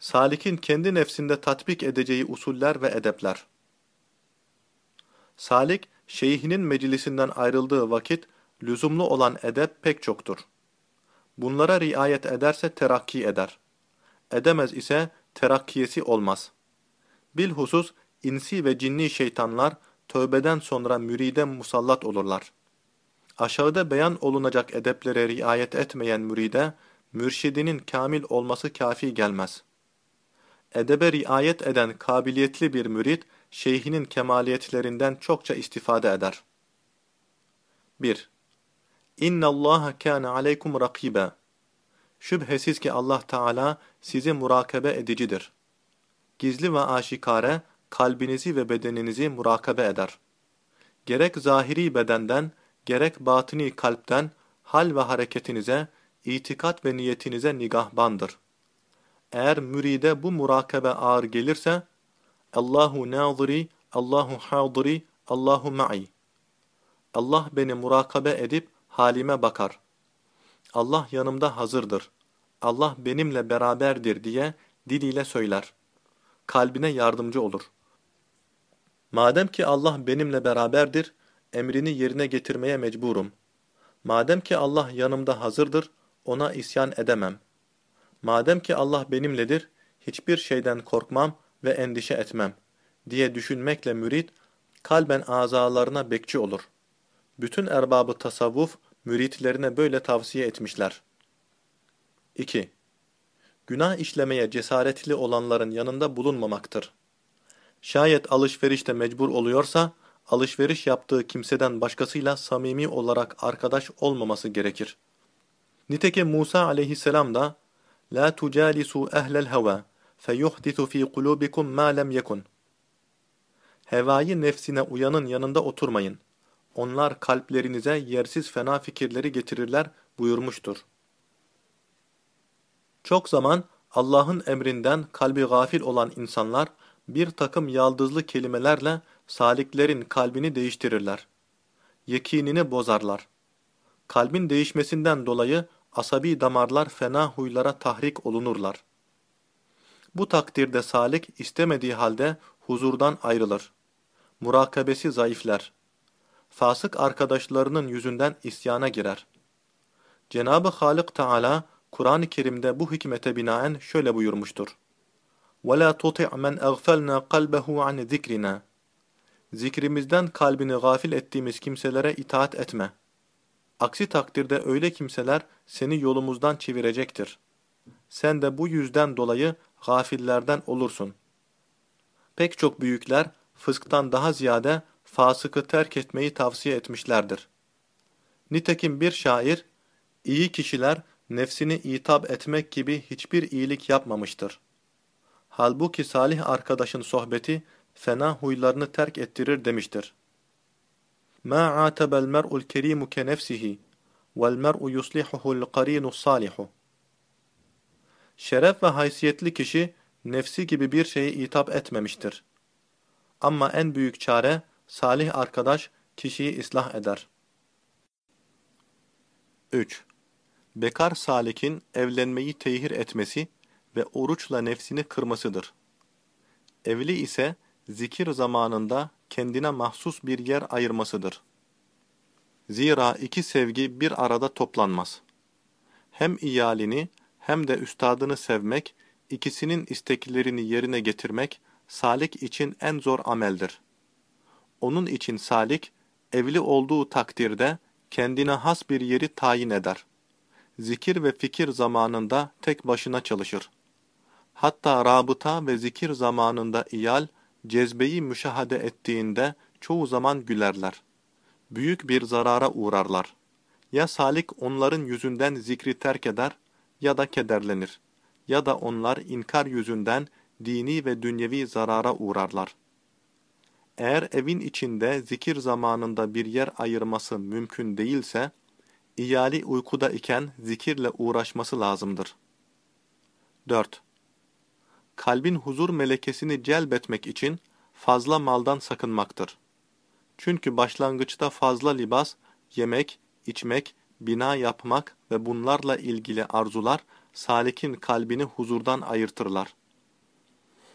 Salik'in kendi nefsinde tatbik edeceği usuller ve edepler. Salik, şeyhinin meclisinden ayrıldığı vakit lüzumlu olan edep pek çoktur. Bunlara riayet ederse terakki eder. Edemez ise terakkiyesi olmaz. Bilhusus insi ve cinni şeytanlar tövbeden sonra müride musallat olurlar. Aşağıda beyan olunacak edeplere riayet etmeyen müride, mürşidinin kamil olması kafi gelmez. Edebe riayet eden kabiliyetli bir mürid, şeyhinin kemaliyetlerinden çokça istifade eder. 1. İnna Allah kana aleykum rakiba. Şüphesiz ki Allah Teala sizi murakabe edicidir. Gizli ve aşikare kalbinizi ve bedeninizi murakabe eder. Gerek zahiri bedenden, gerek batini kalpten, hal ve hareketinize, itikat ve niyetinize nigahbandır. Eğer müride bu murakabe ağır gelirse, Allahu naziri, Allahu hadiri, Allahu ma'i. Allah beni murakabe edip halime bakar. Allah yanımda hazırdır. Allah benimle beraberdir diye diliyle söyler. Kalbine yardımcı olur. Madem ki Allah benimle beraberdir, emrini yerine getirmeye mecburum. Madem ki Allah yanımda hazırdır, ona isyan edemem. Madem ki Allah benimledir, hiçbir şeyden korkmam ve endişe etmem diye düşünmekle mürid, kalben azalarına bekçi olur. Bütün erbabı tasavvuf, müritlerine böyle tavsiye etmişler. 2. Günah işlemeye cesaretli olanların yanında bulunmamaktır. Şayet alışverişte mecbur oluyorsa, alışveriş yaptığı kimseden başkasıyla samimi olarak arkadaş olmaması gerekir. Nitekim Musa aleyhisselam da La tucalisu ehlel heva feyuhditu fi kulubikum ma lem yekun. Hevayı nefsine uyanın yanında oturmayın. Onlar kalplerinize yersiz fena fikirleri getirirler buyurmuştur. Çok zaman Allah'ın emrinden kalbi gafil olan insanlar bir takım yaldızlı kelimelerle saliklerin kalbini değiştirirler. Yekinini bozarlar. Kalbin değişmesinden dolayı asabi damarlar fena huylara tahrik olunurlar. Bu takdirde salik istemediği halde huzurdan ayrılır. Murakabesi zayıfler. Fasık arkadaşlarının yüzünden isyana girer. Cenab-ı Halik Teala Kur'an-ı Kerim'de bu hikmete binaen şöyle buyurmuştur. وَلَا تُطِعْ مَنْ اَغْفَلْنَا قَلْبَهُ عَنْ ذِكْرِنَا Zikrimizden kalbini gafil ettiğimiz kimselere itaat etme. Aksi takdirde öyle kimseler seni yolumuzdan çevirecektir. Sen de bu yüzden dolayı gafillerden olursun. Pek çok büyükler fısktan daha ziyade fasıkı terk etmeyi tavsiye etmişlerdir. Nitekim bir şair, iyi kişiler nefsini itap etmek gibi hiçbir iyilik yapmamıştır. Halbuki salih arkadaşın sohbeti fena huylarını terk ettirir demiştir. مَا عَاتَبَ الْمَرْءُ الْكَرِيمُ كَنَفْسِهِ وَالْمَرْءُ يُصْلِحُهُ الْقَرِينُ الصَّالِحُ Şeref ve haysiyetli kişi nefsi gibi bir şeye itap etmemiştir. Ama en büyük çare salih arkadaş kişiyi ıslah eder. 3. Bekar salikin evlenmeyi tehir etmesi ve oruçla nefsini kırmasıdır. Evli ise zikir zamanında kendine mahsus bir yer ayırmasıdır. Zira iki sevgi bir arada toplanmaz. Hem iyalini hem de üstadını sevmek, ikisinin isteklerini yerine getirmek, salik için en zor ameldir. Onun için salik, evli olduğu takdirde kendine has bir yeri tayin eder. Zikir ve fikir zamanında tek başına çalışır. Hatta rabıta ve zikir zamanında iyal, cezbeyi müşahede ettiğinde çoğu zaman gülerler. Büyük bir zarara uğrarlar. Ya salik onların yüzünden zikri terk eder ya da kederlenir. Ya da onlar inkar yüzünden dini ve dünyevi zarara uğrarlar. Eğer evin içinde zikir zamanında bir yer ayırması mümkün değilse, iyali uykuda iken zikirle uğraşması lazımdır. 4 kalbin huzur melekesini celbetmek için fazla maldan sakınmaktır. Çünkü başlangıçta fazla libas, yemek, içmek, bina yapmak ve bunlarla ilgili arzular salikin kalbini huzurdan ayırtırlar.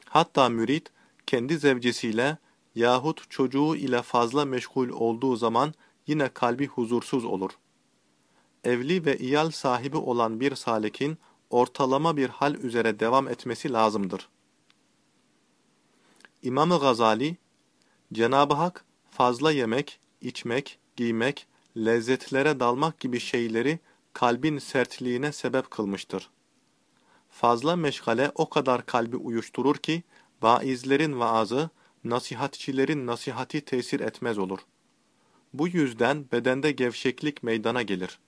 Hatta mürit kendi zevcesiyle yahut çocuğu ile fazla meşgul olduğu zaman yine kalbi huzursuz olur. Evli ve iyal sahibi olan bir salikin ortalama bir hal üzere devam etmesi lazımdır. İmam-ı Gazali, Cenab-ı Hak fazla yemek, içmek, giymek, lezzetlere dalmak gibi şeyleri kalbin sertliğine sebep kılmıştır. Fazla meşgale o kadar kalbi uyuşturur ki, vaizlerin vaazı, nasihatçilerin nasihati tesir etmez olur. Bu yüzden bedende gevşeklik meydana gelir.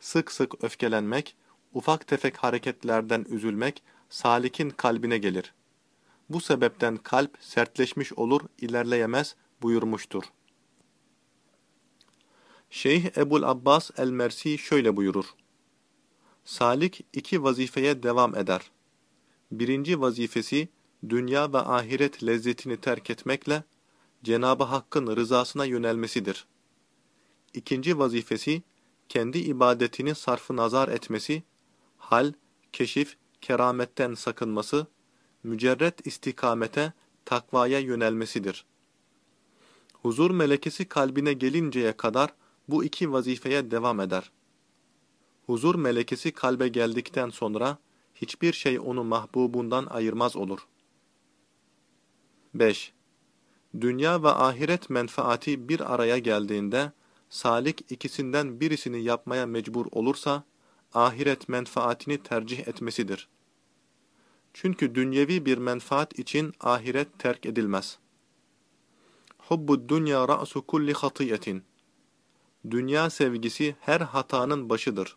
Sık sık öfkelenmek, ufak tefek hareketlerden üzülmek, salikin kalbine gelir. Bu sebepten kalp sertleşmiş olur, ilerleyemez buyurmuştur. Şeyh Ebul Abbas el-Mersi şöyle buyurur. Salik iki vazifeye devam eder. Birinci vazifesi, dünya ve ahiret lezzetini terk etmekle, Cenab-ı Hakk'ın rızasına yönelmesidir. İkinci vazifesi, kendi ibadetini sarfı nazar etmesi, hal, keşif, kerametten sakınması, mücerret istikamete, takvaya yönelmesidir. Huzur melekesi kalbine gelinceye kadar bu iki vazifeye devam eder. Huzur melekesi kalbe geldikten sonra hiçbir şey onu mahbubundan ayırmaz olur. 5. Dünya ve ahiret menfaati bir araya geldiğinde, salik ikisinden birisini yapmaya mecbur olursa, ahiret menfaatini tercih etmesidir. Çünkü dünyevi bir menfaat için ahiret terk edilmez. Hubbud dünya ra'su kulli hatiyetin. Dünya sevgisi her hatanın başıdır.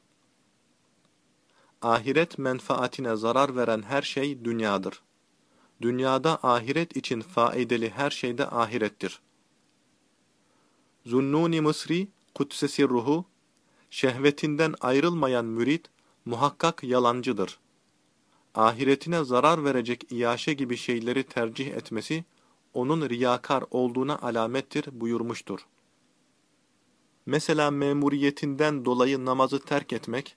Ahiret menfaatine zarar veren her şey dünyadır. Dünyada ahiret için faydalı her şey de ahirettir. Zunnuni Mısri, Kudsesi ruhu, şehvetinden ayrılmayan mürit, muhakkak yalancıdır. Ahiretine zarar verecek iyaşe gibi şeyleri tercih etmesi, onun riyakar olduğuna alamettir buyurmuştur. Mesela memuriyetinden dolayı namazı terk etmek,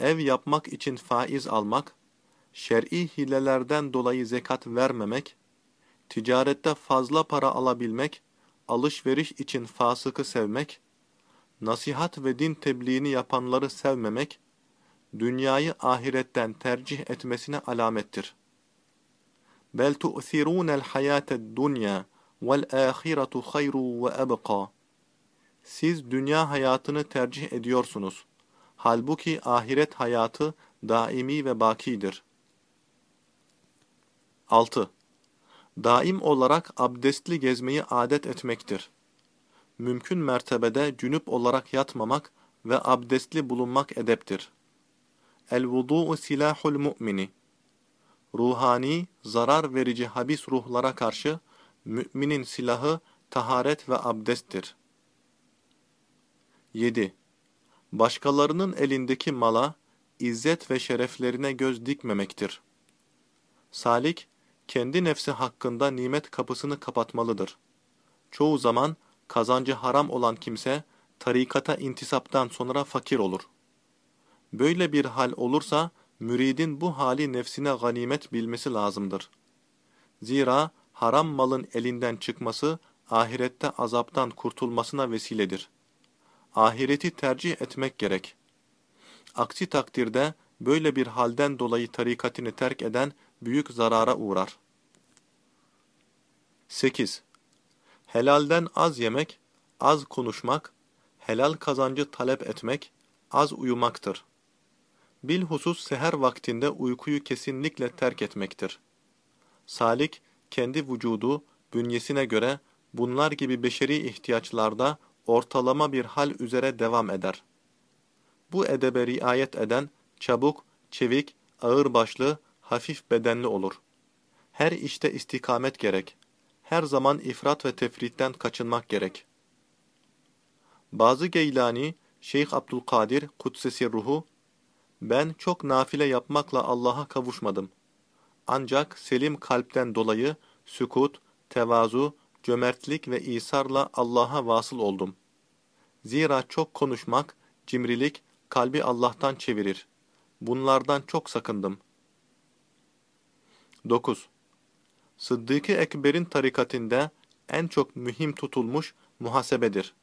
ev yapmak için faiz almak, şer'i hilelerden dolayı zekat vermemek, ticarette fazla para alabilmek, alışveriş için fasıkı sevmek, nasihat ve din tebliğini yapanları sevmemek, dünyayı ahiretten tercih etmesine alamettir. Bel tu'thirûnel hayâted dunya vel âhiretu hayru ve ebqâ. Siz dünya hayatını tercih ediyorsunuz. Halbuki ahiret hayatı daimi ve bakidir. 6. Daim olarak abdestli gezmeyi adet etmektir. Mümkün mertebede cünüp olarak yatmamak ve abdestli bulunmak edeptir. El-vudu'u silahul mu'mini Ruhani, zarar verici habis ruhlara karşı müminin silahı taharet ve abdesttir. 7. Başkalarının elindeki mala, izzet ve şereflerine göz dikmemektir. Salik, kendi nefsi hakkında nimet kapısını kapatmalıdır. Çoğu zaman kazancı haram olan kimse, tarikata intisaptan sonra fakir olur. Böyle bir hal olursa, müridin bu hali nefsine ganimet bilmesi lazımdır. Zira haram malın elinden çıkması, ahirette azaptan kurtulmasına vesiledir ahireti tercih etmek gerek. Aksi takdirde böyle bir halden dolayı tarikatini terk eden büyük zarara uğrar. 8. Helalden az yemek, az konuşmak, helal kazancı talep etmek, az uyumaktır. Bilhusus seher vaktinde uykuyu kesinlikle terk etmektir. Salik, kendi vücudu, bünyesine göre bunlar gibi beşeri ihtiyaçlarda ortalama bir hal üzere devam eder. Bu edebe riayet eden, çabuk, çevik, ağırbaşlı, hafif bedenli olur. Her işte istikamet gerek. Her zaman ifrat ve tefritten kaçınmak gerek. Bazı Geylani, Şeyh Abdülkadir, Kudsesi Ruhu, ben çok nafile yapmakla Allah'a kavuşmadım. Ancak selim kalpten dolayı sükut, tevazu, cömertlik ve isarla Allah'a vasıl oldum. Zira çok konuşmak, cimrilik, kalbi Allah'tan çevirir. Bunlardan çok sakındım. 9. Sıddık-ı Ekber'in tarikatinde en çok mühim tutulmuş muhasebedir.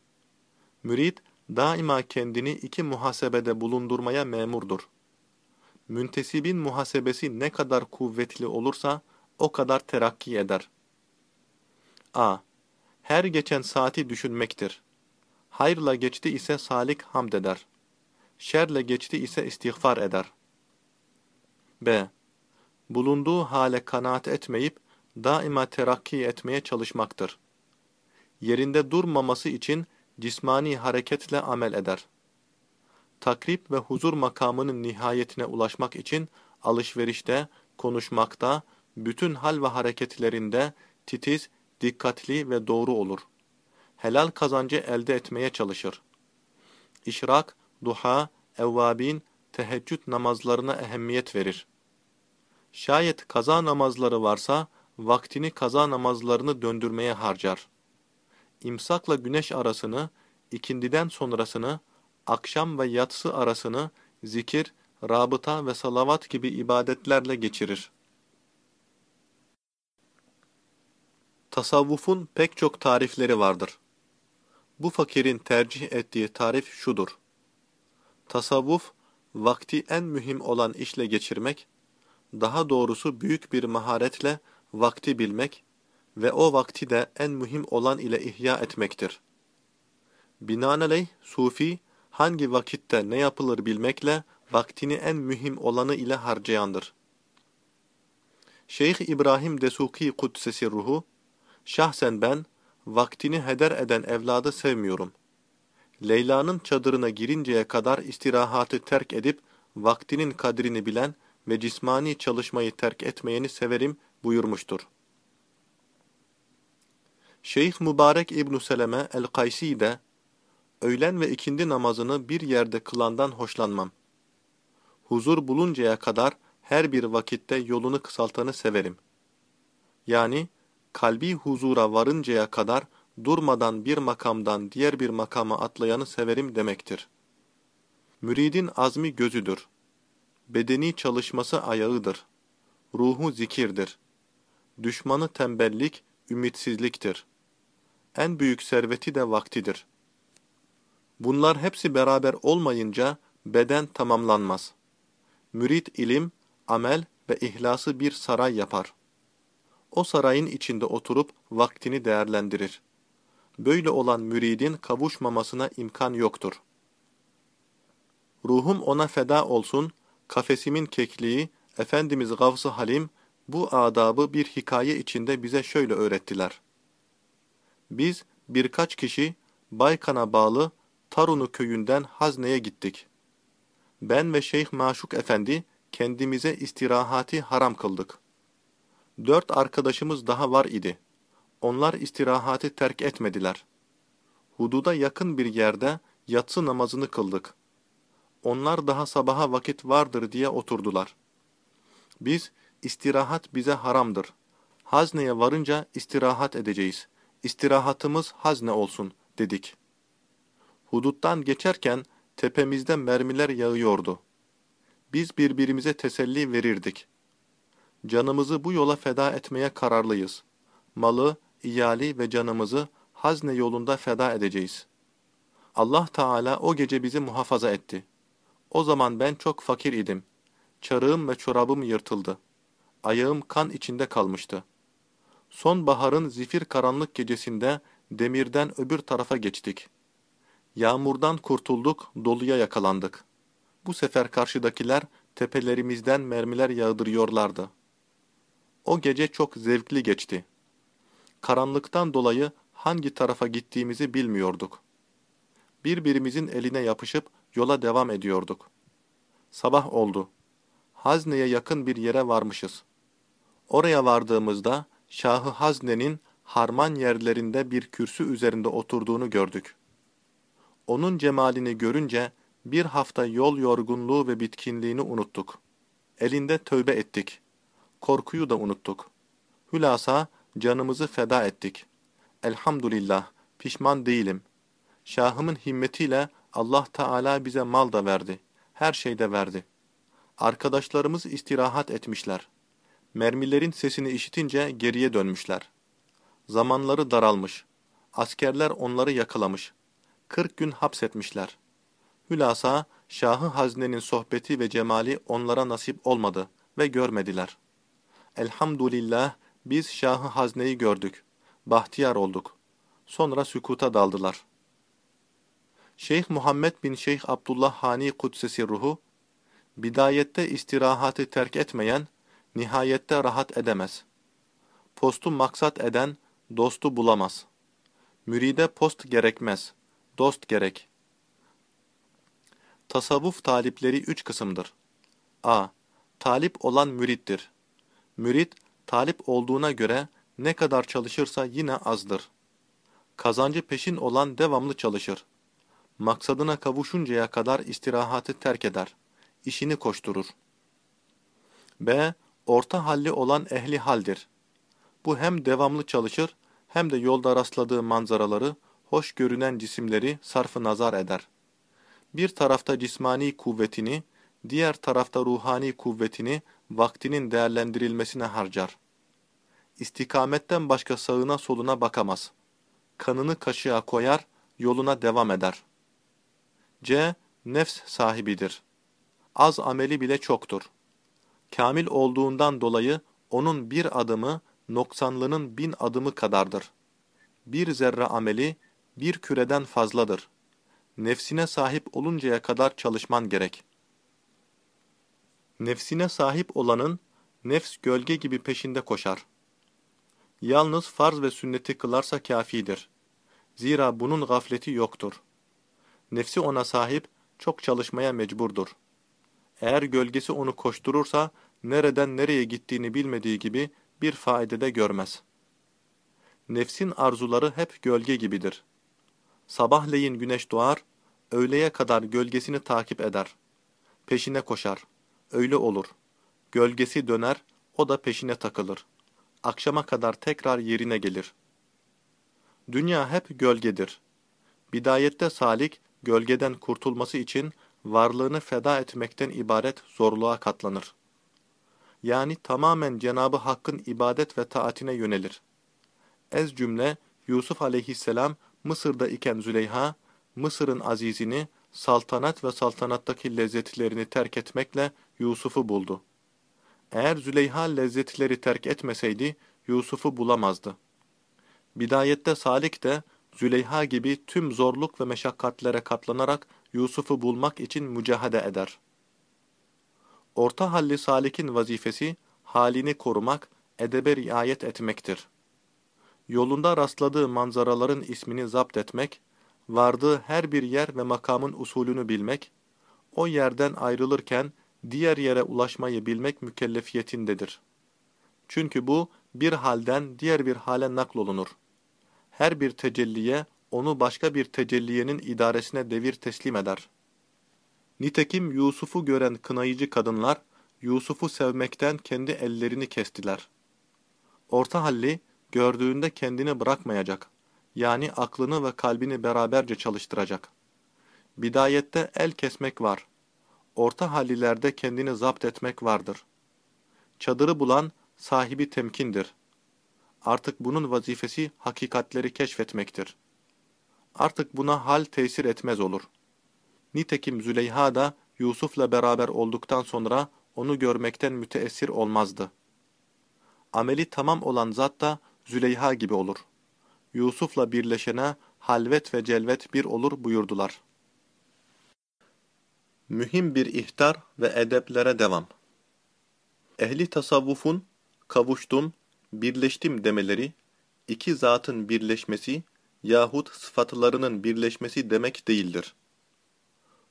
Mürid daima kendini iki muhasebede bulundurmaya memurdur. Müntesibin muhasebesi ne kadar kuvvetli olursa o kadar terakki eder. A. Her geçen saati düşünmektir. Hayırla geçti ise salik hamd eder. Şerle geçti ise istiğfar eder. B. Bulunduğu hale kanaat etmeyip daima terakki etmeye çalışmaktır. Yerinde durmaması için cismani hareketle amel eder. Takrip ve huzur makamının nihayetine ulaşmak için alışverişte, konuşmakta, bütün hal ve hareketlerinde titiz, dikkatli ve doğru olur. Helal kazancı elde etmeye çalışır. İşrak, duha, evvabin, teheccüd namazlarına ehemmiyet verir. Şayet kaza namazları varsa, vaktini kaza namazlarını döndürmeye harcar. İmsakla güneş arasını, ikindiden sonrasını, akşam ve yatsı arasını zikir, rabıta ve salavat gibi ibadetlerle geçirir. Tasavvufun pek çok tarifleri vardır. Bu fakirin tercih ettiği tarif şudur. Tasavvuf, vakti en mühim olan işle geçirmek, daha doğrusu büyük bir maharetle vakti bilmek ve o vakti de en mühim olan ile ihya etmektir. Binaenaleyh, Sufi, hangi vakitte ne yapılır bilmekle, vaktini en mühim olanı ile harcayandır. Şeyh İbrahim Desuki Kudsesi Ruhu, Şahsen ben, vaktini heder eden evladı sevmiyorum. Leyla'nın çadırına girinceye kadar istirahatı terk edip, vaktinin kadrini bilen ve cismani çalışmayı terk etmeyeni severim buyurmuştur. Şeyh Mübarek İbn Seleme el-Kaysi de, öğlen ve ikindi namazını bir yerde kılandan hoşlanmam. Huzur buluncaya kadar her bir vakitte yolunu kısaltanı severim. Yani, kalbi huzura varıncaya kadar durmadan bir makamdan diğer bir makama atlayanı severim demektir. Müridin azmi gözüdür. Bedeni çalışması ayağıdır. Ruhu zikirdir. Düşmanı tembellik, ümitsizliktir. En büyük serveti de vaktidir. Bunlar hepsi beraber olmayınca beden tamamlanmaz. Mürit ilim, amel ve ihlası bir saray yapar. O sarayın içinde oturup vaktini değerlendirir. Böyle olan müridin kavuşmamasına imkan yoktur. Ruhum ona feda olsun, kafesimin kekliği, Efendimiz Gavs-ı Halim, bu adabı bir hikaye içinde bize şöyle öğrettiler. Biz birkaç kişi Baykan'a bağlı Tarunu köyünden Hazne'ye gittik. Ben ve Şeyh Maşuk Efendi kendimize istirahati haram kıldık. Dört arkadaşımız daha var idi. Onlar istirahati terk etmediler. Hududa yakın bir yerde yatsı namazını kıldık. Onlar daha sabaha vakit vardır diye oturdular. Biz, istirahat bize haramdır. Hazneye varınca istirahat edeceğiz. İstirahatımız hazne olsun, dedik. Huduttan geçerken tepemizde mermiler yağıyordu. Biz birbirimize teselli verirdik. Canımızı bu yola feda etmeye kararlıyız. Malı, iyali ve canımızı hazne yolunda feda edeceğiz. Allah Teala o gece bizi muhafaza etti. O zaman ben çok fakir idim. Çarığım ve çorabım yırtıldı. Ayağım kan içinde kalmıştı. Sonbaharın zifir karanlık gecesinde demirden öbür tarafa geçtik. Yağmurdan kurtulduk, doluya yakalandık. Bu sefer karşıdakiler tepelerimizden mermiler yağdırıyorlardı. O gece çok zevkli geçti. Karanlıktan dolayı hangi tarafa gittiğimizi bilmiyorduk. Birbirimizin eline yapışıp yola devam ediyorduk. Sabah oldu. Hazne'ye yakın bir yere varmışız. Oraya vardığımızda Şahı Hazne'nin harman yerlerinde bir kürsü üzerinde oturduğunu gördük. Onun cemalini görünce bir hafta yol yorgunluğu ve bitkinliğini unuttuk. Elinde tövbe ettik. Korkuyu da unuttuk. Hülasa canımızı feda ettik. Elhamdülillah, pişman değilim. Şahımın himmetiyle Allah Teala bize mal da verdi. Her şey de verdi. Arkadaşlarımız istirahat etmişler. Mermilerin sesini işitince geriye dönmüşler. Zamanları daralmış. Askerler onları yakalamış. Kırk gün hapsetmişler. Hülasa, Şahı Hazne'nin sohbeti ve cemali onlara nasip olmadı ve görmediler. Elhamdülillah biz Şahı Hazne'yi gördük. Bahtiyar olduk. Sonra sükuta daldılar. Şeyh Muhammed bin Şeyh Abdullah Hani Kudsesi ruhu, bidayette istirahatı terk etmeyen, nihayette rahat edemez. Postu maksat eden, dostu bulamaz. Müride post gerekmez, dost gerek. Tasavvuf talipleri üç kısımdır. a. Talip olan mürittir. Mürit, talip olduğuna göre ne kadar çalışırsa yine azdır. Kazancı peşin olan devamlı çalışır. Maksadına kavuşuncaya kadar istirahatı terk eder. İşini koşturur. B. Orta halli olan ehli haldir. Bu hem devamlı çalışır, hem de yolda rastladığı manzaraları, hoş görünen cisimleri sarfı nazar eder. Bir tarafta cismani kuvvetini, diğer tarafta ruhani kuvvetini vaktinin değerlendirilmesine harcar. İstikametten başka sağına soluna bakamaz. Kanını kaşığa koyar, yoluna devam eder. C. Nefs sahibidir. Az ameli bile çoktur. Kamil olduğundan dolayı onun bir adımı noksanlının bin adımı kadardır. Bir zerre ameli bir küreden fazladır. Nefsine sahip oluncaya kadar çalışman gerek. Nefsine sahip olanın nefs gölge gibi peşinde koşar. Yalnız farz ve sünneti kılarsa kafidir. Zira bunun gafleti yoktur. Nefsi ona sahip, çok çalışmaya mecburdur. Eğer gölgesi onu koşturursa, nereden nereye gittiğini bilmediği gibi bir faide de görmez. Nefsin arzuları hep gölge gibidir. Sabahleyin güneş doğar, öğleye kadar gölgesini takip eder. Peşine koşar. Öyle olur. Gölgesi döner, o da peşine takılır. Akşama kadar tekrar yerine gelir. Dünya hep gölgedir. Bidayette salik, gölgeden kurtulması için varlığını feda etmekten ibaret zorluğa katlanır. Yani tamamen Cenabı Hakk'ın ibadet ve taatine yönelir. Ez cümle Yusuf aleyhisselam Mısır'da iken Züleyha, Mısır'ın azizini, saltanat ve saltanattaki lezzetlerini terk etmekle Yusuf'u buldu. Eğer Züleyha lezzetleri terk etmeseydi, Yusuf'u bulamazdı. Bidayette Salik de, Züleyha gibi tüm zorluk ve meşakkatlere katlanarak Yusuf'u bulmak için mücahede eder. Orta halli salikin vazifesi, halini korumak, edebe riayet etmektir. Yolunda rastladığı manzaraların ismini zapt etmek, vardığı her bir yer ve makamın usulünü bilmek, o yerden ayrılırken diğer yere ulaşmayı bilmek mükellefiyetindedir. Çünkü bu, bir halden diğer bir hale naklolunur. Her bir tecelliye, onu başka bir tecelliyenin idaresine devir teslim eder. Nitekim Yusuf'u gören kınayıcı kadınlar, Yusuf'u sevmekten kendi ellerini kestiler. Orta halli, gördüğünde kendini bırakmayacak. Yani aklını ve kalbini beraberce çalıştıracak. Bidayette el kesmek var. Orta hallilerde kendini zapt etmek vardır. Çadırı bulan sahibi temkindir. Artık bunun vazifesi hakikatleri keşfetmektir. Artık buna hal tesir etmez olur. Nitekim Züleyha da Yusuf'la beraber olduktan sonra onu görmekten müteessir olmazdı. Ameli tamam olan zat da Züleyha gibi olur. Yusuf'la birleşene halvet ve celvet bir olur buyurdular. Mühim bir ihtar ve edeplere devam. Ehli tasavvufun kavuştum, birleştim demeleri, iki zatın birleşmesi yahut sıfatlarının birleşmesi demek değildir.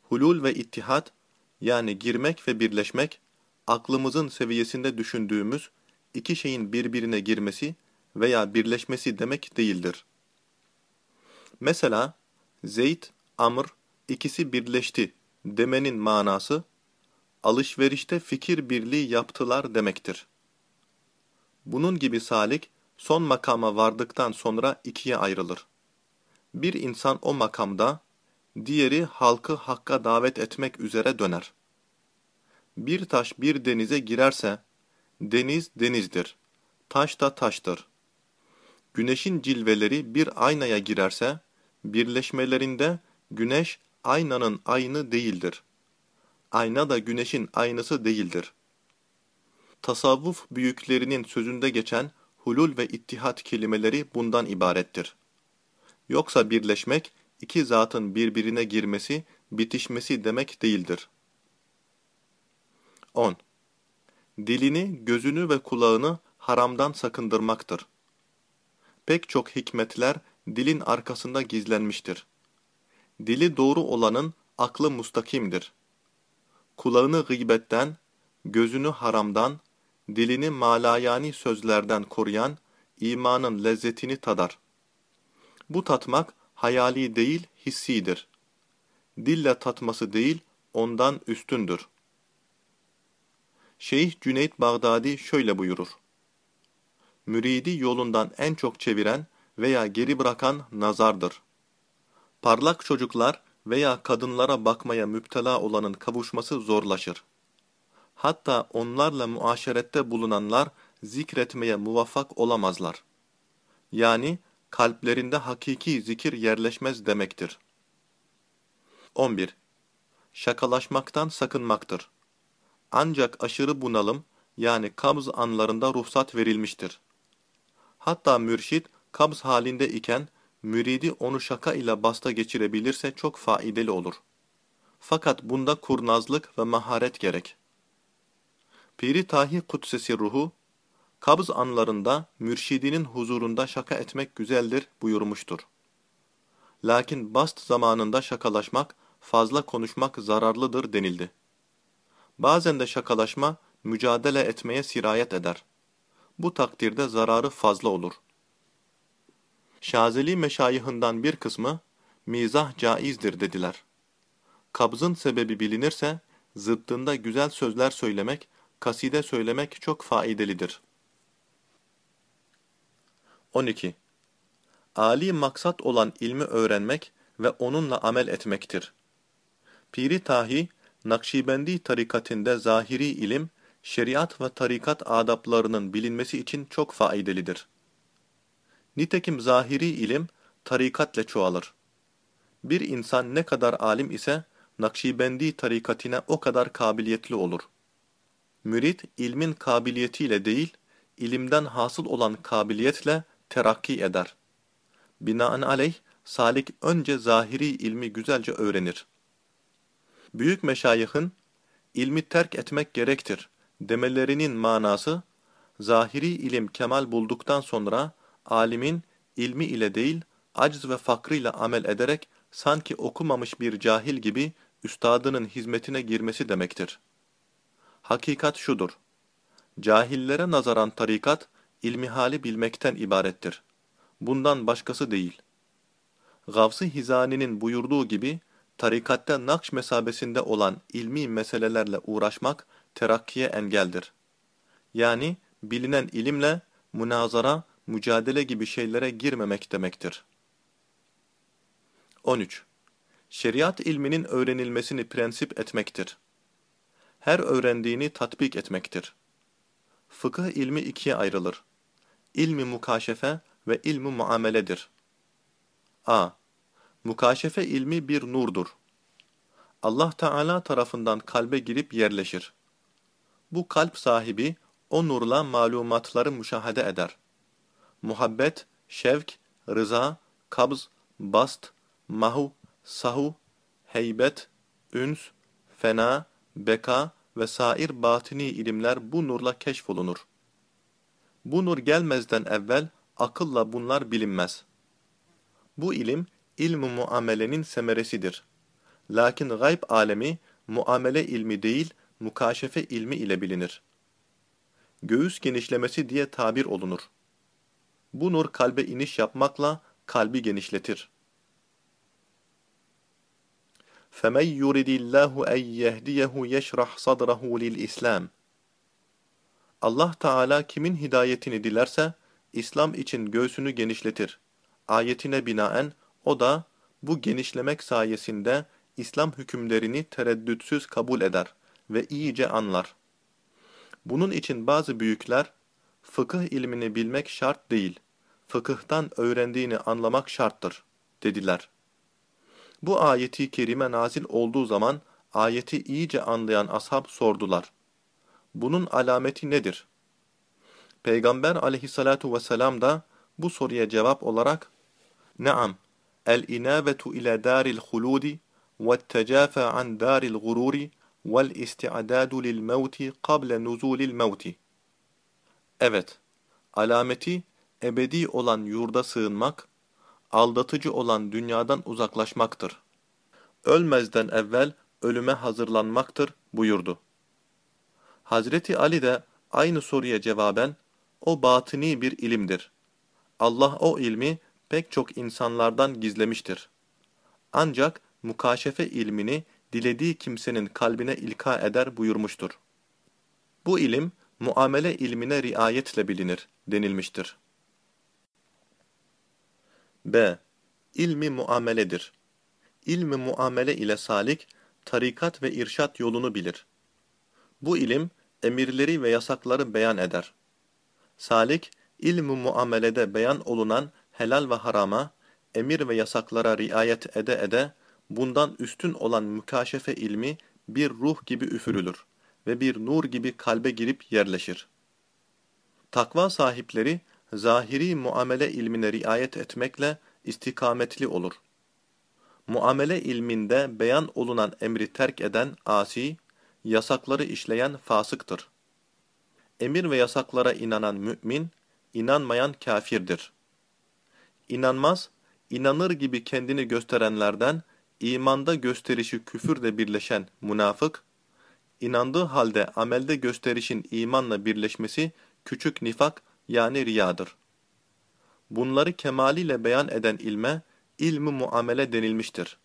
Hulul ve ittihat, yani girmek ve birleşmek, aklımızın seviyesinde düşündüğümüz iki şeyin birbirine girmesi veya birleşmesi demek değildir. Mesela, Zeyd, Amr, ikisi birleşti demenin manası, alışverişte fikir birliği yaptılar demektir. Bunun gibi salik, son makama vardıktan sonra ikiye ayrılır. Bir insan o makamda, diğeri halkı hakka davet etmek üzere döner. Bir taş bir denize girerse, Deniz denizdir. Taş da taştır. Güneşin cilveleri bir aynaya girerse, birleşmelerinde güneş aynanın aynı değildir. Ayna da güneşin aynısı değildir. Tasavvuf büyüklerinin sözünde geçen hulul ve ittihat kelimeleri bundan ibarettir. Yoksa birleşmek, iki zatın birbirine girmesi, bitişmesi demek değildir. 10. Dilini, gözünü ve kulağını haramdan sakındırmaktır. Pek çok hikmetler dilin arkasında gizlenmiştir. Dili doğru olanın aklı mustakimdir. Kulağını gıybetten, gözünü haramdan, dilini malayani sözlerden koruyan, imanın lezzetini tadar. Bu tatmak hayali değil, hissidir. Dille tatması değil, ondan üstündür. Şeyh Cüneyt Bağdadi şöyle buyurur. Müridi yolundan en çok çeviren veya geri bırakan nazardır. Parlak çocuklar veya kadınlara bakmaya müptela olanın kavuşması zorlaşır. Hatta onlarla muaşerette bulunanlar zikretmeye muvaffak olamazlar. Yani kalplerinde hakiki zikir yerleşmez demektir. 11. Şakalaşmaktan sakınmaktır. Ancak aşırı bunalım, yani kabz anlarında ruhsat verilmiştir. Hatta mürşit, kabz halinde iken, müridi onu şaka ile basta geçirebilirse çok faydalı olur. Fakat bunda kurnazlık ve maharet gerek. Piri Tahi Kudsesi ruhu, kabz anlarında mürşidinin huzurunda şaka etmek güzeldir buyurmuştur. Lakin bast zamanında şakalaşmak, fazla konuşmak zararlıdır denildi. Bazen de şakalaşma, mücadele etmeye sirayet eder. Bu takdirde zararı fazla olur. Şazeli meşayihından bir kısmı, mizah caizdir dediler. Kabzın sebebi bilinirse, zıttında güzel sözler söylemek, kaside söylemek çok faydalıdır. 12. Ali maksat olan ilmi öğrenmek ve onunla amel etmektir. Piri Tahi, Nakşibendi tarikatinde zahiri ilim, şeriat ve tarikat adaplarının bilinmesi için çok faydalıdır. Nitekim zahiri ilim, tarikatle çoğalır. Bir insan ne kadar alim ise, Nakşibendi tarikatine o kadar kabiliyetli olur. Mürit, ilmin kabiliyetiyle değil, ilimden hasıl olan kabiliyetle terakki eder. Binaenaleyh, salik önce zahiri ilmi güzelce öğrenir. Büyük meşayihin, ilmi terk etmek gerektir demelerinin manası, zahiri ilim kemal bulduktan sonra, alimin ilmi ile değil, aciz ve fakrıyla amel ederek, sanki okumamış bir cahil gibi, üstadının hizmetine girmesi demektir. Hakikat şudur. Cahillere nazaran tarikat, ilmi hali bilmekten ibarettir. Bundan başkası değil. Gavs-ı Hizani'nin buyurduğu gibi, tarikatta nakş mesabesinde olan ilmi meselelerle uğraşmak, terakkiye engeldir. Yani, bilinen ilimle, münazara, mücadele gibi şeylere girmemek demektir. 13. Şeriat ilminin öğrenilmesini prensip etmektir. Her öğrendiğini tatbik etmektir. Fıkıh ilmi ikiye ayrılır. İlmi mukaşefe ve ilmi muameledir. a. Mukaşefe ilmi bir nurdur. Allah Teala tarafından kalbe girip yerleşir. Bu kalp sahibi o nurla malumatları müşahede eder. Muhabbet, şevk, rıza, kabz, bast, mahu, sahu, heybet, üns, fena, beka ve sair batini ilimler bu nurla keşfolunur. Bu nur gelmezden evvel akılla bunlar bilinmez. Bu ilim, ilm-i muamelenin semeresidir. Lakin gayb alemi, muamele ilmi değil, mukaşefe ilmi ile bilinir. Göğüs genişlemesi diye tabir olunur. Bu nur kalbe iniş yapmakla kalbi genişletir. فَمَنْ يُرِدِ اللّٰهُ اَنْ يَهْدِيَهُ يَشْرَحْ صَدْرَهُ لِلْإِسْلَامِ Allah Teala kimin hidayetini dilerse, İslam için göğsünü genişletir. Ayetine binaen, o da bu genişlemek sayesinde İslam hükümlerini tereddütsüz kabul eder ve iyice anlar. Bunun için bazı büyükler, fıkıh ilmini bilmek şart değil, fıkıhtan öğrendiğini anlamak şarttır, dediler. Bu ayeti kerime nazil olduğu zaman, ayeti iyice anlayan ashab sordular. Bunun alameti nedir? Peygamber aleyhissalatu vesselam da bu soruya cevap olarak, Naam, el-inabetu ila daril huludi وَالتَّجَافَى عَنْ دَارِ الْغُرُورِ وَالْاِسْتِعْدَادُ لِلْمَوْتِ قَبْلَ نُزُولِ الْمَوْتِ Evet, alameti ebedi olan yurda sığınmak, aldatıcı olan dünyadan uzaklaşmaktır. Ölmezden evvel ölüme hazırlanmaktır buyurdu. Hazreti Ali de aynı soruya cevaben, o batini bir ilimdir. Allah o ilmi pek çok insanlardan gizlemiştir. Ancak mukaşefe ilmini dilediği kimsenin kalbine ilka eder buyurmuştur. Bu ilim, muamele ilmine riayetle bilinir denilmiştir. B. İlmi muameledir. İlmi muamele ile salik, tarikat ve irşat yolunu bilir. Bu ilim, emirleri ve yasakları beyan eder. Salik, ilmi muamelede beyan olunan helal ve harama, emir ve yasaklara riayet ede ede, bundan üstün olan mükaşefe ilmi bir ruh gibi üfürülür ve bir nur gibi kalbe girip yerleşir. Takva sahipleri, zahiri muamele ilmine riayet etmekle istikametli olur. Muamele ilminde beyan olunan emri terk eden asi, yasakları işleyen fasıktır. Emir ve yasaklara inanan mümin, inanmayan kafirdir. İnanmaz, inanır gibi kendini gösterenlerden, imanda gösterişi küfürle birleşen münafık, inandığı halde amelde gösterişin imanla birleşmesi küçük nifak yani riyadır. Bunları kemaliyle beyan eden ilme, ilmi muamele denilmiştir.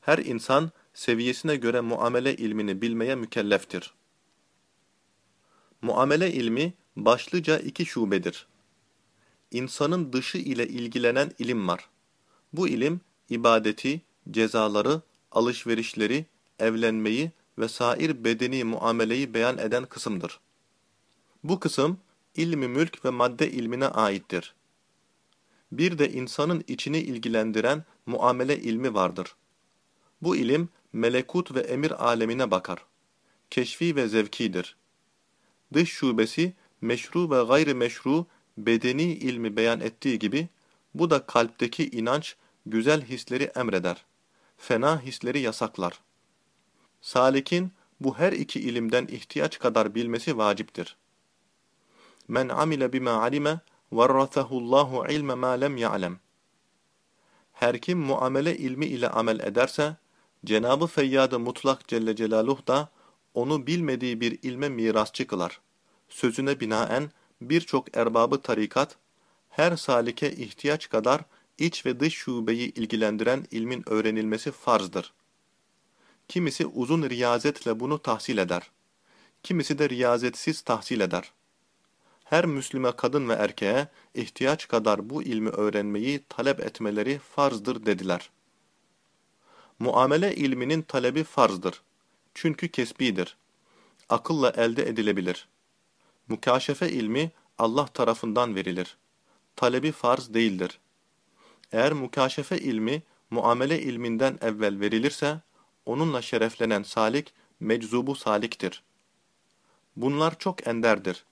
Her insan seviyesine göre muamele ilmini bilmeye mükelleftir. Muamele ilmi başlıca iki şubedir. İnsanın dışı ile ilgilenen ilim var. Bu ilim, ibadeti, cezaları, alışverişleri, evlenmeyi ve sair bedeni muameleyi beyan eden kısımdır. Bu kısım, ilmi mülk ve madde ilmine aittir. Bir de insanın içini ilgilendiren muamele ilmi vardır. Bu ilim, melekut ve emir alemine bakar. Keşfi ve zevkidir. Dış şubesi, meşru ve gayri meşru bedeni ilmi beyan ettiği gibi, bu da kalpteki inanç, güzel hisleri emreder fena hisleri yasaklar. Salik'in bu her iki ilimden ihtiyaç kadar bilmesi vaciptir. Men amile bima alime varrathahullahu ilme ma lem ya'lem. Her kim muamele ilmi ile amel ederse, Cenabı Feyyad-ı Mutlak Celle Celaluhu da onu bilmediği bir ilme mirasçı kılar. Sözüne binaen birçok erbabı tarikat, her salike ihtiyaç kadar iç ve dış şubeyi ilgilendiren ilmin öğrenilmesi farzdır. Kimisi uzun riyazetle bunu tahsil eder. Kimisi de riyazetsiz tahsil eder. Her Müslüme kadın ve erkeğe ihtiyaç kadar bu ilmi öğrenmeyi talep etmeleri farzdır dediler. Muamele ilminin talebi farzdır. Çünkü kesbidir. Akılla elde edilebilir. Mukaşefe ilmi Allah tarafından verilir. Talebi farz değildir. Eğer mukaşefe ilmi muamele ilminden evvel verilirse, onunla şereflenen salik, meczubu saliktir. Bunlar çok enderdir.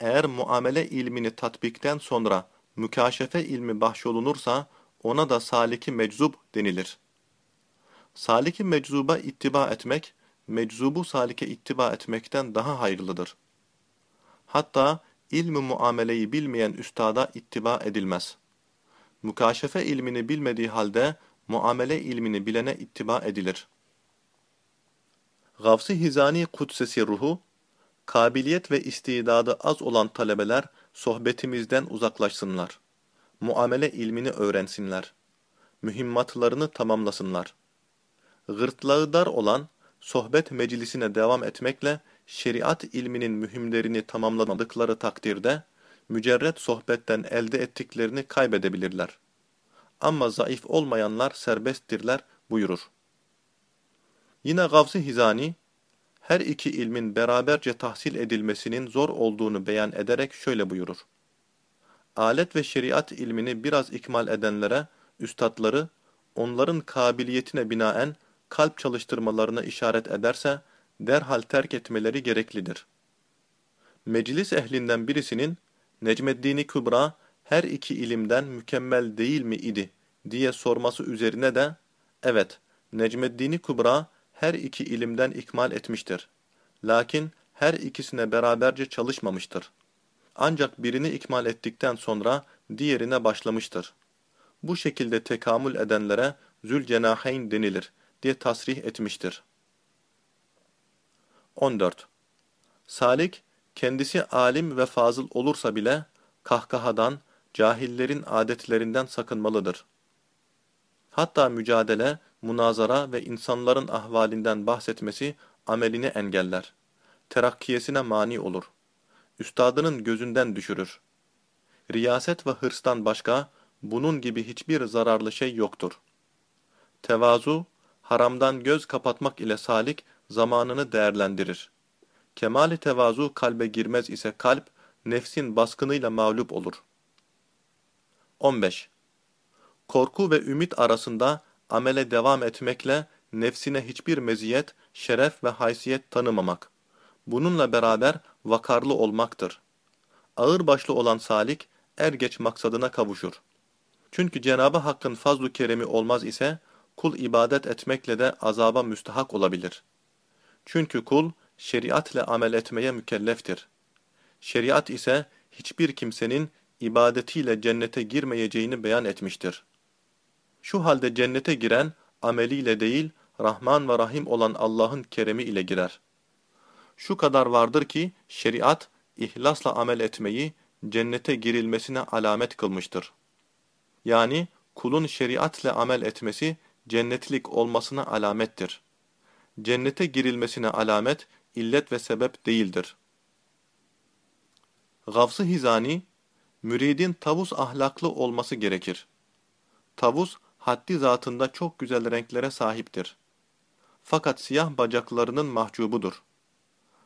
Eğer muamele ilmini tatbikten sonra mükaşefe ilmi bahşolunursa, ona da saliki meczub denilir. Saliki meczuba ittiba etmek, meczubu salike ittiba etmekten daha hayırlıdır. Hatta ilmi muameleyi bilmeyen üstada ittiba edilmez.'' Mukaşefe ilmini bilmediği halde muamele ilmini bilene ittiba edilir. Gavsi Hizani Kudsesi ruhu, kabiliyet ve istidadı az olan talebeler sohbetimizden uzaklaşsınlar. Muamele ilmini öğrensinler. Mühimmatlarını tamamlasınlar. Gırtlağı dar olan, sohbet meclisine devam etmekle şeriat ilminin mühimlerini tamamlamadıkları takdirde, mücerret sohbetten elde ettiklerini kaybedebilirler. Ama zayıf olmayanlar serbesttirler buyurur. Yine Gavsi Hizani, her iki ilmin beraberce tahsil edilmesinin zor olduğunu beyan ederek şöyle buyurur. Alet ve şeriat ilmini biraz ikmal edenlere, üstadları, onların kabiliyetine binaen kalp çalıştırmalarına işaret ederse, derhal terk etmeleri gereklidir. Meclis ehlinden birisinin, Necmeddin-i Kübra, her iki ilimden mükemmel değil mi idi diye sorması üzerine de, evet, Necmeddin-i Kübra her iki ilimden ikmal etmiştir. Lakin her ikisine beraberce çalışmamıştır. Ancak birini ikmal ettikten sonra diğerine başlamıştır. Bu şekilde tekamül edenlere Zülcenaheyn denilir diye tasrih etmiştir. 14. Salik, kendisi alim ve fazıl olursa bile kahkahadan, cahillerin adetlerinden sakınmalıdır. Hatta mücadele, münazara ve insanların ahvalinden bahsetmesi amelini engeller. Terakkiyesine mani olur. Üstadının gözünden düşürür. Riyaset ve hırstan başka bunun gibi hiçbir zararlı şey yoktur. Tevazu, haramdan göz kapatmak ile salik zamanını değerlendirir. Kemali tevazu kalbe girmez ise kalp, nefsin baskınıyla mağlup olur. 15. Korku ve ümit arasında amele devam etmekle nefsine hiçbir meziyet, şeref ve haysiyet tanımamak. Bununla beraber vakarlı olmaktır. Ağırbaşlı olan salik er geç maksadına kavuşur. Çünkü Cenabı Hakk'ın fazlu keremi olmaz ise kul ibadet etmekle de azaba müstahak olabilir. Çünkü kul şeriat ile amel etmeye mükelleftir. Şeriat ise hiçbir kimsenin ibadetiyle cennete girmeyeceğini beyan etmiştir. Şu halde cennete giren ameliyle değil, Rahman ve Rahim olan Allah'ın keremi ile girer. Şu kadar vardır ki şeriat, ihlasla amel etmeyi cennete girilmesine alamet kılmıştır. Yani kulun şeriatle amel etmesi cennetlik olmasına alamettir. Cennete girilmesine alamet, illet ve sebep değildir. Gavs-ı Hizani, müridin tavus ahlaklı olması gerekir. Tavus, haddi zatında çok güzel renklere sahiptir. Fakat siyah bacaklarının mahcubudur.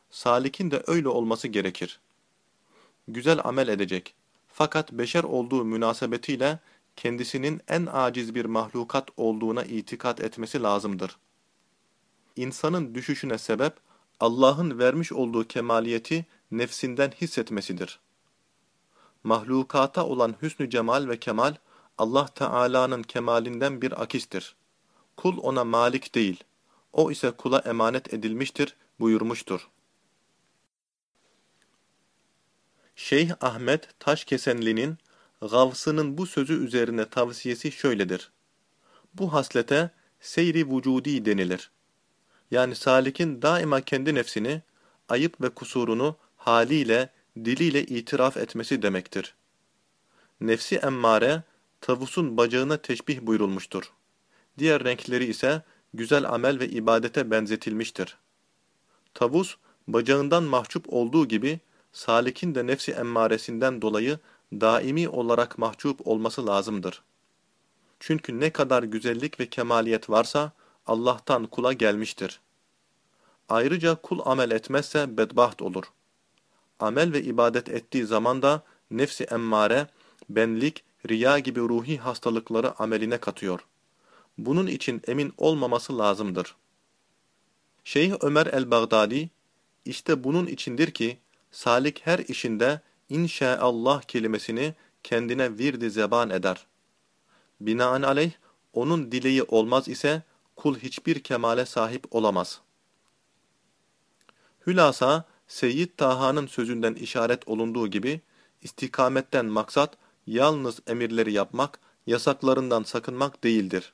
Salik'in de öyle olması gerekir. Güzel amel edecek. Fakat beşer olduğu münasebetiyle kendisinin en aciz bir mahlukat olduğuna itikat etmesi lazımdır. İnsanın düşüşüne sebep, Allah'ın vermiş olduğu kemaliyeti nefsinden hissetmesidir. Mahlukata olan hüsnü cemal ve kemal, Allah Teala'nın kemalinden bir akistir. Kul ona malik değil, o ise kula emanet edilmiştir buyurmuştur. Şeyh Ahmet Taşkesenli'nin Gavs'ının bu sözü üzerine tavsiyesi şöyledir. Bu haslete seyri vücudi denilir. Yani salikin daima kendi nefsini, ayıp ve kusurunu haliyle, diliyle itiraf etmesi demektir. Nefsi emmare, tavusun bacağına teşbih buyurulmuştur. Diğer renkleri ise güzel amel ve ibadete benzetilmiştir. Tavus, bacağından mahcup olduğu gibi, salikin de nefsi emmaresinden dolayı daimi olarak mahcup olması lazımdır. Çünkü ne kadar güzellik ve kemaliyet varsa, Allah'tan kula gelmiştir. Ayrıca kul amel etmezse bedbaht olur. Amel ve ibadet ettiği zaman da nefsi emmare, benlik, riya gibi ruhi hastalıkları ameline katıyor. Bunun için emin olmaması lazımdır. Şeyh Ömer el-Baghdadi, işte bunun içindir ki, salik her işinde inşaallah kelimesini kendine virdi zeban eder. Binaenaleyh, onun dileği olmaz ise, kul hiçbir kemale sahip olamaz. Hülasa, Seyyid Taha'nın sözünden işaret olunduğu gibi, istikametten maksat, yalnız emirleri yapmak, yasaklarından sakınmak değildir.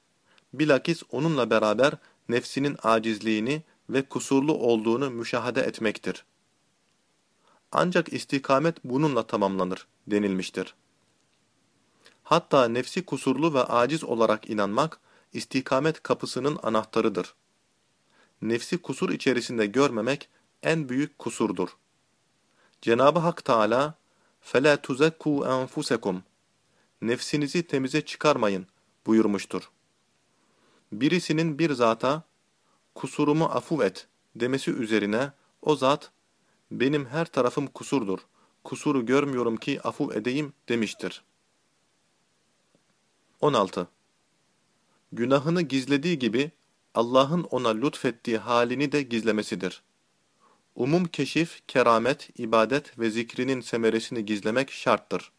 Bilakis onunla beraber nefsinin acizliğini ve kusurlu olduğunu müşahede etmektir. Ancak istikamet bununla tamamlanır denilmiştir. Hatta nefsi kusurlu ve aciz olarak inanmak, istikamet kapısının anahtarıdır. Nefsi kusur içerisinde görmemek en büyük kusurdur. Cenab-ı Hak Teala, فَلَا تُزَكُّوا أَنْفُسَكُمْ Nefsinizi temize çıkarmayın buyurmuştur. Birisinin bir zata, kusurumu afu et demesi üzerine o zat benim her tarafım kusurdur. Kusuru görmüyorum ki afu edeyim demiştir. 16. Günahını gizlediği gibi Allah'ın ona lütfettiği halini de gizlemesidir. Umum keşif, keramet, ibadet ve zikrinin semeresini gizlemek şarttır.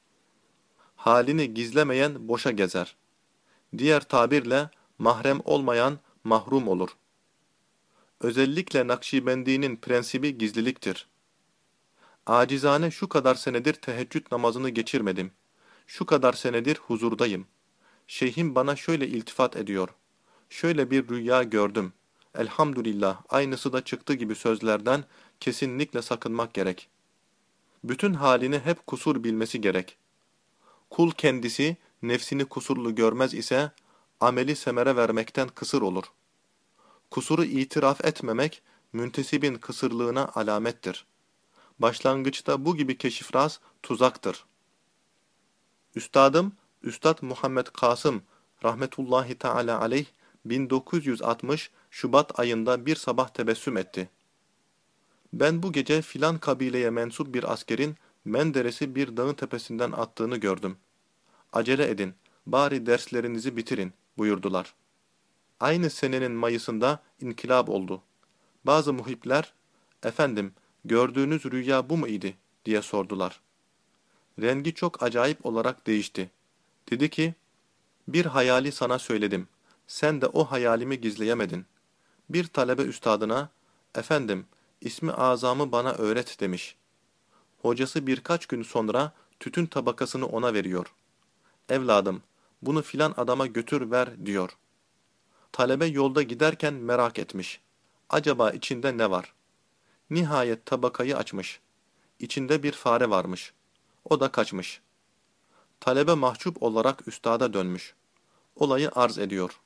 Halini gizlemeyen boşa gezer. Diğer tabirle mahrem olmayan mahrum olur. Özellikle Nakşibendi'nin prensibi gizliliktir. Acizane şu kadar senedir teheccüd namazını geçirmedim. Şu kadar senedir huzurdayım. Şeyhim bana şöyle iltifat ediyor. Şöyle bir rüya gördüm. Elhamdülillah aynısı da çıktı gibi sözlerden kesinlikle sakınmak gerek. Bütün halini hep kusur bilmesi gerek. Kul kendisi nefsini kusurlu görmez ise ameli semere vermekten kısır olur. Kusuru itiraf etmemek müntesibin kısırlığına alamettir. Başlangıçta bu gibi keşifraz tuzaktır. Üstadım, Üstad Muhammed Kasım rahmetullahi teala aleyh 1960 Şubat ayında bir sabah tebessüm etti. Ben bu gece filan kabileye mensup bir askerin Menderes'i bir dağın tepesinden attığını gördüm. Acele edin, bari derslerinizi bitirin buyurdular. Aynı senenin Mayıs'ında inkılap oldu. Bazı muhipler, efendim gördüğünüz rüya bu mu idi diye sordular. Rengi çok acayip olarak değişti. Dedi ki, bir hayali sana söyledim. Sen de o hayalimi gizleyemedin. Bir talebe üstadına, efendim, ismi azamı bana öğret demiş. Hocası birkaç gün sonra tütün tabakasını ona veriyor. Evladım, bunu filan adama götür ver diyor. Talebe yolda giderken merak etmiş. Acaba içinde ne var? Nihayet tabakayı açmış. İçinde bir fare varmış. O da kaçmış. Talebe mahcup olarak üstada dönmüş. Olayı arz ediyor.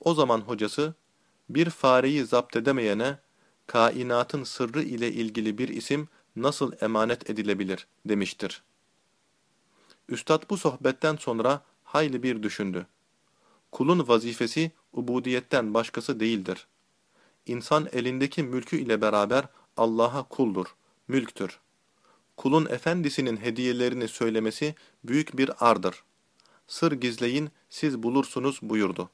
O zaman hocası, bir fareyi zapt edemeyene, kainatın sırrı ile ilgili bir isim nasıl emanet edilebilir demiştir. Üstad bu sohbetten sonra hayli bir düşündü. Kulun vazifesi ubudiyetten başkası değildir. İnsan elindeki mülkü ile beraber Allah'a kuldur, mülktür. Kulun efendisinin hediyelerini söylemesi büyük bir ardır. Sır gizleyin, siz bulursunuz buyurdu.